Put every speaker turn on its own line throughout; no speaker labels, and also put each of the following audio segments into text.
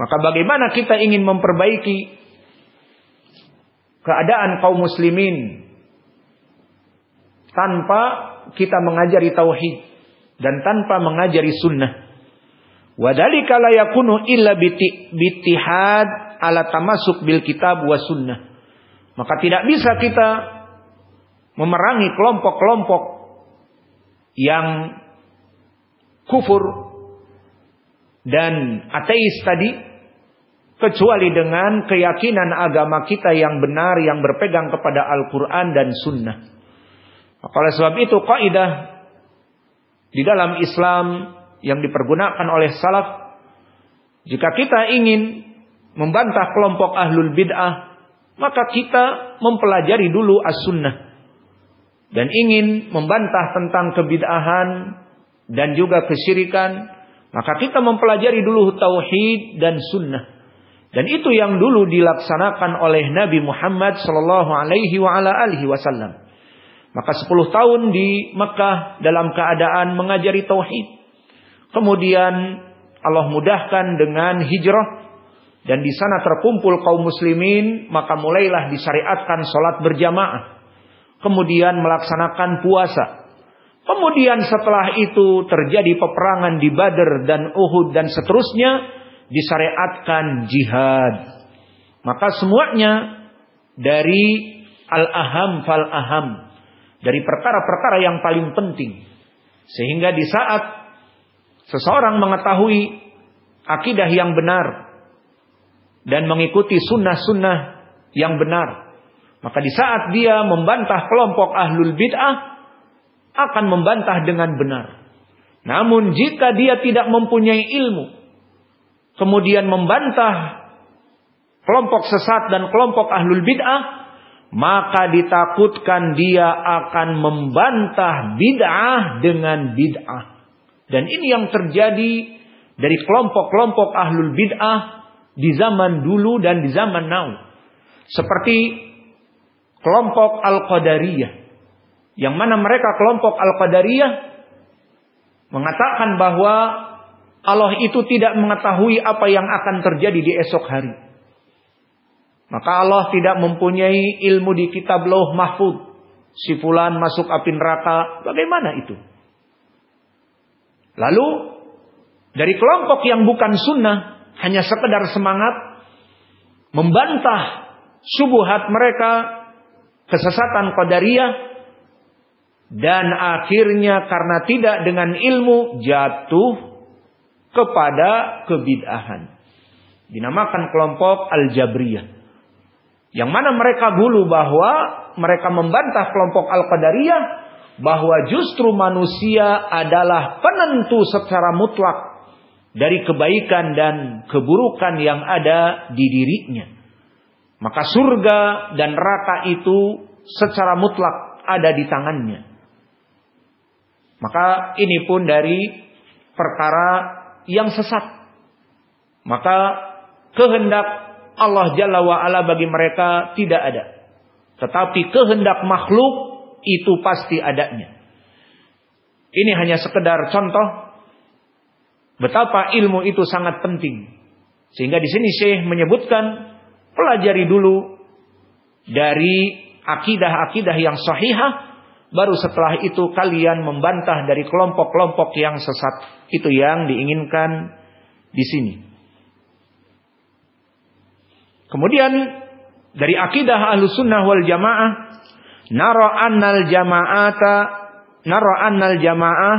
Maka bagaimana kita ingin memperbaiki keadaan kaum muslimin tanpa kita mengajari tauhid dan tanpa mengajari sunnah. Wadalika la illa bitihad ala tamasuk bil kitab wa sunnah. Maka tidak bisa kita memerangi kelompok-kelompok yang kufur dan ateis tadi kecuali dengan keyakinan agama kita yang benar yang berpegang kepada Al-Qur'an dan sunnah. Oleh sebab itu kaidah di dalam Islam yang dipergunakan oleh salaf jika kita ingin membantah kelompok ahlul bid'ah maka kita mempelajari dulu as-sunnah dan ingin membantah tentang kebid'ahan dan juga kesyirikan maka kita mempelajari dulu tauhid dan sunnah dan itu yang dulu dilaksanakan oleh Nabi Muhammad sallallahu alaihi wa ala alihi wasallam maka 10 tahun di Mekah dalam keadaan mengajari tauhid kemudian Allah mudahkan dengan hijrah dan di sana terkumpul kaum muslimin, maka mulailah disyariatkan sholat berjamaah. Kemudian melaksanakan puasa. Kemudian setelah itu terjadi peperangan di Badr dan Uhud dan seterusnya, disyariatkan jihad. Maka semuanya dari al-aham fal-aham. Dari perkara-perkara yang paling penting. Sehingga di saat seseorang mengetahui akidah yang benar, dan mengikuti sunnah-sunnah yang benar. Maka di saat dia membantah kelompok ahlul bid'ah, akan membantah dengan benar. Namun jika dia tidak mempunyai ilmu, kemudian membantah kelompok sesat dan kelompok ahlul bid'ah, maka ditakutkan dia akan membantah bid'ah dengan bid'ah. Dan ini yang terjadi dari kelompok-kelompok ahlul bid'ah di zaman dulu dan di zaman now. Seperti kelompok Al-Qadariyah. Yang mana mereka kelompok Al-Qadariyah mengatakan bahwa Allah itu tidak mengetahui apa yang akan terjadi di esok hari. Maka Allah tidak mempunyai ilmu di kitab Lauh Mahfud. Si fulan masuk api neraka, bagaimana itu? Lalu dari kelompok yang bukan sunnah hanya sekedar semangat membantah subuhat mereka kesesatan qadariyah dan akhirnya karena tidak dengan ilmu jatuh kepada kebid'ahan dinamakan kelompok al-jabriyah yang mana mereka dulu bahwa mereka membantah kelompok al-qadariyah bahwa justru manusia adalah penentu secara mutlak dari kebaikan dan keburukan yang ada di dirinya. Maka surga dan neraka itu secara mutlak ada di tangannya. Maka ini pun dari perkara yang sesat. Maka kehendak Allah Jalla wa'ala bagi mereka tidak ada. Tetapi kehendak makhluk itu pasti adanya. Ini hanya sekedar contoh Betapa ilmu itu sangat penting. Sehingga di sini Syekh menyebutkan pelajari dulu dari akidah-akidah yang sahihah baru setelah itu kalian membantah dari kelompok-kelompok yang sesat. Itu yang diinginkan di sini. Kemudian dari akidah ahlu sunnah wal jamaah naro annal jama'ata naro annal jamaah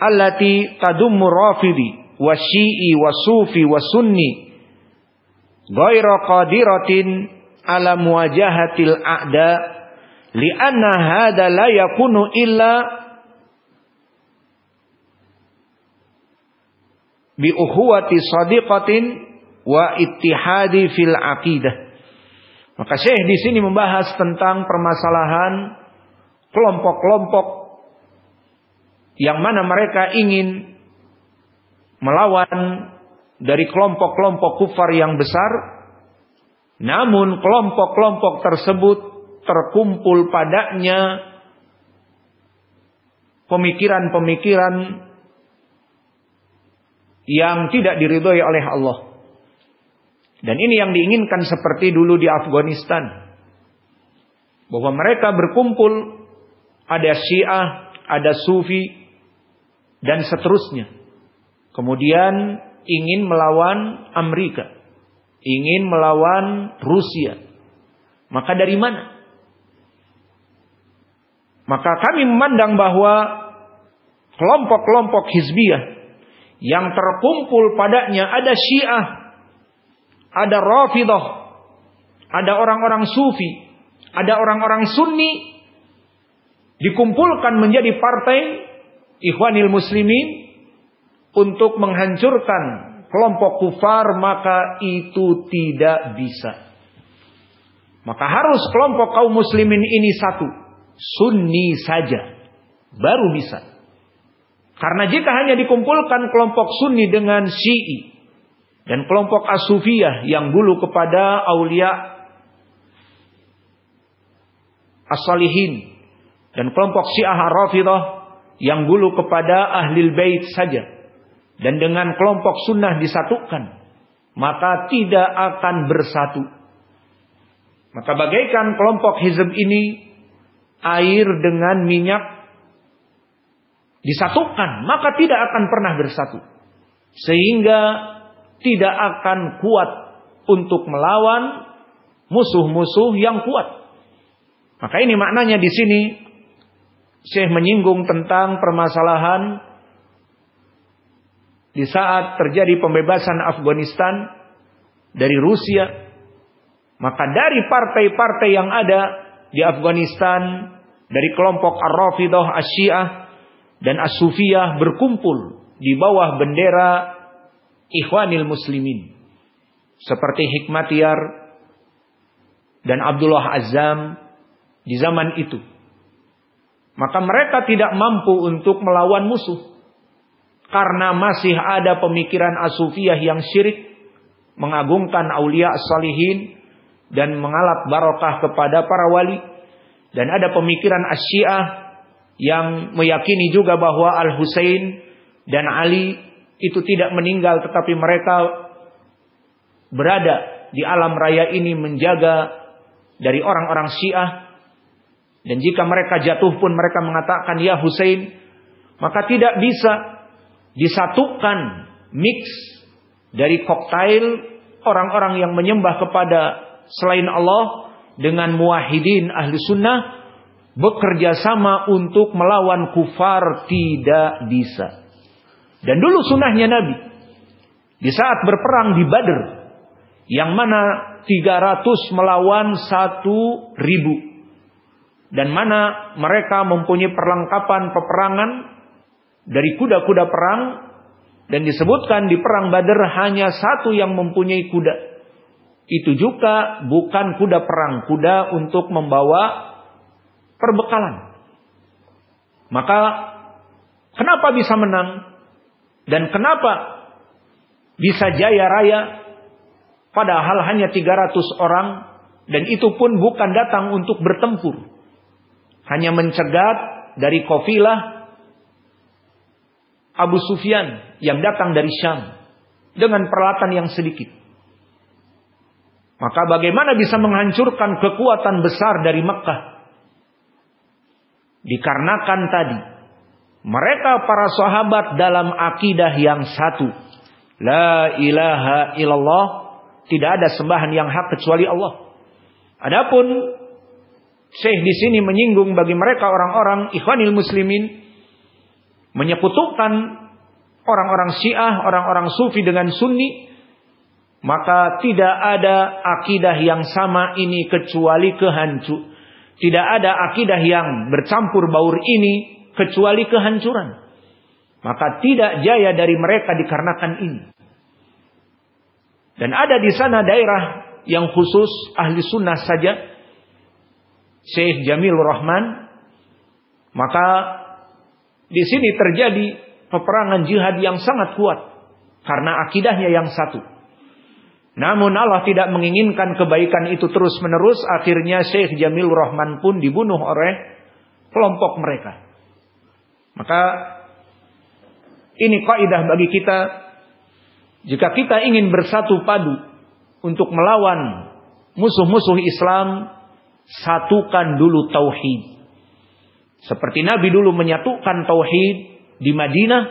allati tadummu rafidi wa syi'i wa sufi wa sunni ghaira qadiratin ala muwajahatil a'da li'anna hadha la yakunu illa bi ukhuwati sadiqatin wa ittihadi fil aqidah. Maka Syekh di sini membahas tentang permasalahan kelompok-kelompok yang mana mereka ingin melawan dari kelompok-kelompok kufar yang besar, namun kelompok-kelompok tersebut terkumpul padanya pemikiran-pemikiran yang tidak diridhoi oleh Allah. Dan ini yang diinginkan seperti dulu di Afghanistan. Bahwa mereka berkumpul ada Syiah, ada Sufi dan seterusnya. Kemudian ingin melawan Amerika, ingin melawan Rusia. Maka dari mana? Maka kami memandang bahwa kelompok-kelompok hizbiyah yang terkumpul padanya ada Syiah, ada Rafidah, ada orang-orang Sufi, ada orang-orang Sunni dikumpulkan menjadi partai Ikhwanil Muslimin untuk menghancurkan kelompok kufar maka itu tidak bisa. Maka harus kelompok kaum muslimin ini satu Sunni saja. Baru bisa. Karena jika hanya dikumpulkan kelompok Sunni dengan Syi'i dan kelompok Asufiyah yang dulu kepada aulia As-Salihin dan kelompok Syiah Rafidah yang dulu kepada Ahlil Bait saja dan dengan kelompok sunnah disatukan maka tidak akan bersatu. Maka bagaikan kelompok hizb ini air dengan minyak disatukan, maka tidak akan pernah bersatu. Sehingga tidak akan kuat untuk melawan musuh-musuh yang kuat. Maka ini maknanya di sini Syekh menyinggung tentang permasalahan di saat terjadi pembebasan Afghanistan dari Rusia. Maka dari partai-partai yang ada di Afghanistan dari kelompok Ar-Rafidah Asyiah dan As-Sufiyah berkumpul di bawah bendera Ikhwanil Muslimin seperti Hikmatiyar dan Abdullah Azam di zaman itu. Maka mereka tidak mampu untuk melawan musuh karena masih ada pemikiran Asufiyah yang syirik mengagungkan aulia as-salihin dan mengalap barokah kepada para wali. Dan ada pemikiran Asyiah yang meyakini juga bahwa Al Husain dan Ali itu tidak meninggal tetapi mereka berada di alam raya ini menjaga dari orang-orang Syiah. Dan jika mereka jatuh pun mereka mengatakan ya Husain maka tidak bisa disatukan mix dari koktail orang-orang yang menyembah kepada selain Allah dengan muahidin ahli sunnah bekerja sama untuk melawan kufar tidak bisa. Dan dulu sunnahnya Nabi. Di saat berperang di Badr yang mana 300 melawan 1000 dan mana mereka mempunyai perlengkapan peperangan dari kuda-kuda perang dan disebutkan di perang Badr hanya satu yang mempunyai kuda itu juga bukan kuda perang, kuda untuk membawa perbekalan. Maka kenapa bisa menang dan kenapa bisa jaya raya padahal hanya 300 orang dan itu pun bukan datang untuk bertempur. Hanya mencegat dari kofilah Abu Sufyan yang datang dari Syam dengan peralatan yang sedikit. Maka bagaimana bisa menghancurkan kekuatan besar dari Mekah? Dikarenakan tadi mereka para sahabat dalam akidah yang satu. La ilaha illallah, tidak ada sembahan yang hak kecuali Allah. Adapun Syekh di sini menyinggung bagi mereka orang-orang ikhwanil muslimin menyekutukan orang-orang Syiah, orang-orang Sufi dengan Sunni maka tidak ada akidah yang sama ini kecuali kehancur. Tidak ada akidah yang bercampur baur ini kecuali kehancuran. Maka tidak jaya dari mereka dikarenakan ini. Dan ada di sana daerah yang khusus ahli sunnah saja. Syekh Jamil Rahman. Maka di sini terjadi peperangan jihad yang sangat kuat. Karena akidahnya yang satu. Namun Allah tidak menginginkan kebaikan itu terus menerus. Akhirnya Syekh Jamil Rahman pun dibunuh oleh kelompok mereka. Maka ini kaidah bagi kita Jika kita ingin bersatu padu untuk melawan musuh-musuh Islam, satukan dulu tauhid. Seperti Nabi dulu menyatukan tauhid di Madinah,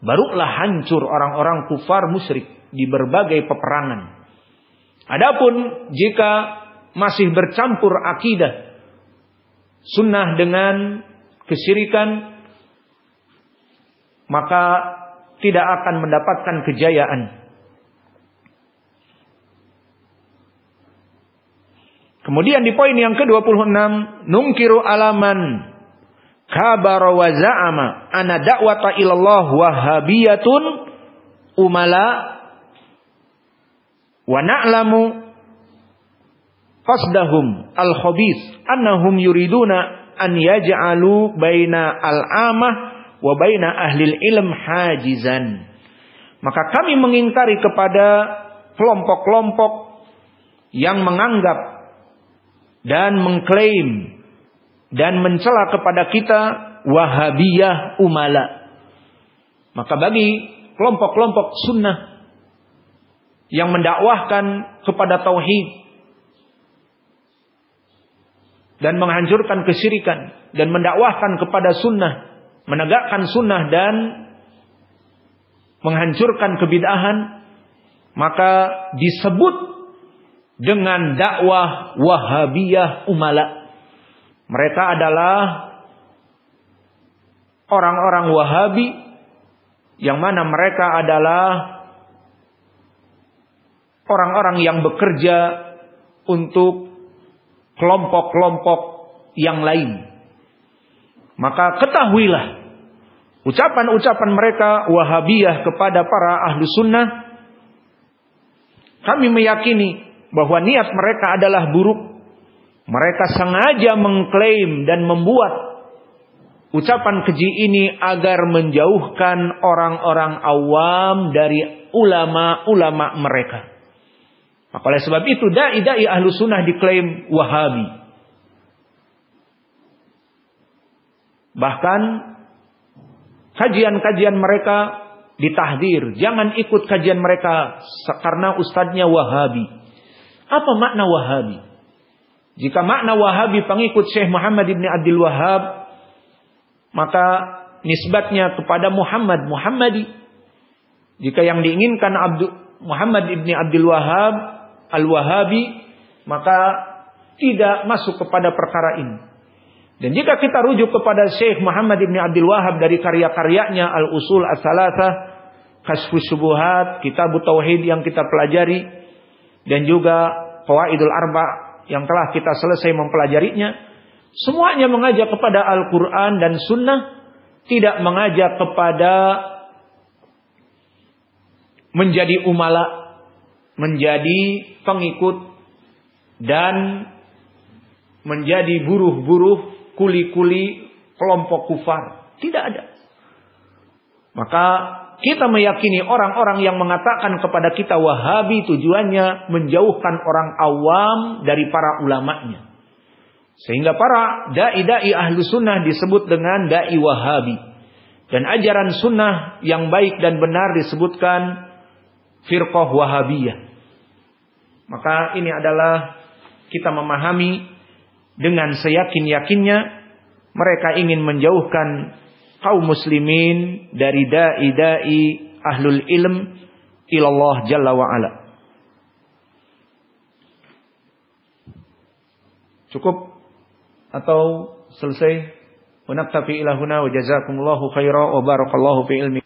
barulah hancur orang-orang kufar musyrik di berbagai peperangan. Adapun jika masih bercampur akidah sunnah dengan kesyirikan, maka tidak akan mendapatkan kejayaan. Kemudian di poin yang ke-26, nungkiru alaman kabara wa za'ama ana da'wata ilallah wahabiyatun umala wa na'lamu qasdahum al-khabith annahum yuriduna an yaj'alu baina al-amah wa baina ahli ilm hajizan maka kami mengingkari kepada kelompok-kelompok yang menganggap dan mengklaim dan mencela kepada kita Wahabiyah umala. Maka bagi kelompok-kelompok sunnah yang mendakwahkan kepada tauhid dan menghancurkan kesyirikan dan mendakwahkan kepada sunnah, menegakkan sunnah dan menghancurkan kebidahan, maka disebut dengan dakwah Wahabiyah Umala. Mereka adalah orang-orang Wahabi yang mana mereka adalah orang-orang yang bekerja untuk kelompok-kelompok yang lain. Maka ketahuilah ucapan-ucapan mereka Wahabiyah kepada para ahlu sunnah kami meyakini bahwa niat mereka adalah buruk. Mereka sengaja mengklaim dan membuat ucapan keji ini agar menjauhkan orang-orang awam dari ulama-ulama mereka. Maka oleh sebab itu dai-dai ahlu sunnah diklaim wahabi. Bahkan kajian-kajian mereka ditahdir. Jangan ikut kajian mereka karena ustadznya wahabi. Apa makna Wahabi? Jika makna Wahabi pengikut Syekh Muhammad ibn Abdul Wahab, maka nisbatnya kepada Muhammad Muhammadi. Jika yang diinginkan Abdul Muhammad ibn Abdul Wahab al-Wahabi, maka tidak masuk kepada perkara ini. Dan jika kita rujuk kepada Syekh Muhammad ibn Abdul Wahab dari karya-karyanya Al-Usul As-Salasah, Kasfus Subuhat, Kitab Tauhid yang kita pelajari, dan juga Qawaidul Arba yang telah kita selesai mempelajarinya, semuanya mengajak kepada Al-Quran dan Sunnah, tidak mengajak kepada menjadi umala, menjadi pengikut dan menjadi buruh-buruh, kuli-kuli kelompok kufar. Tidak ada. Maka kita meyakini orang-orang yang mengatakan kepada kita Wahabi tujuannya menjauhkan orang awam dari para ulamanya. Sehingga para dai-dai ahlu sunnah disebut dengan dai Wahabi. Dan ajaran sunnah yang baik dan benar disebutkan firqah Wahabiyah. Maka ini adalah kita memahami dengan seyakin-yakinnya mereka ingin menjauhkan kaum muslimin dari dai-dai ahlul ilm ilallah jalla wa ala. Cukup atau selesai? Wa naktafi ilahuna wa jazakumullahu khaira wa barakallahu fi ilmi